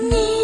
你。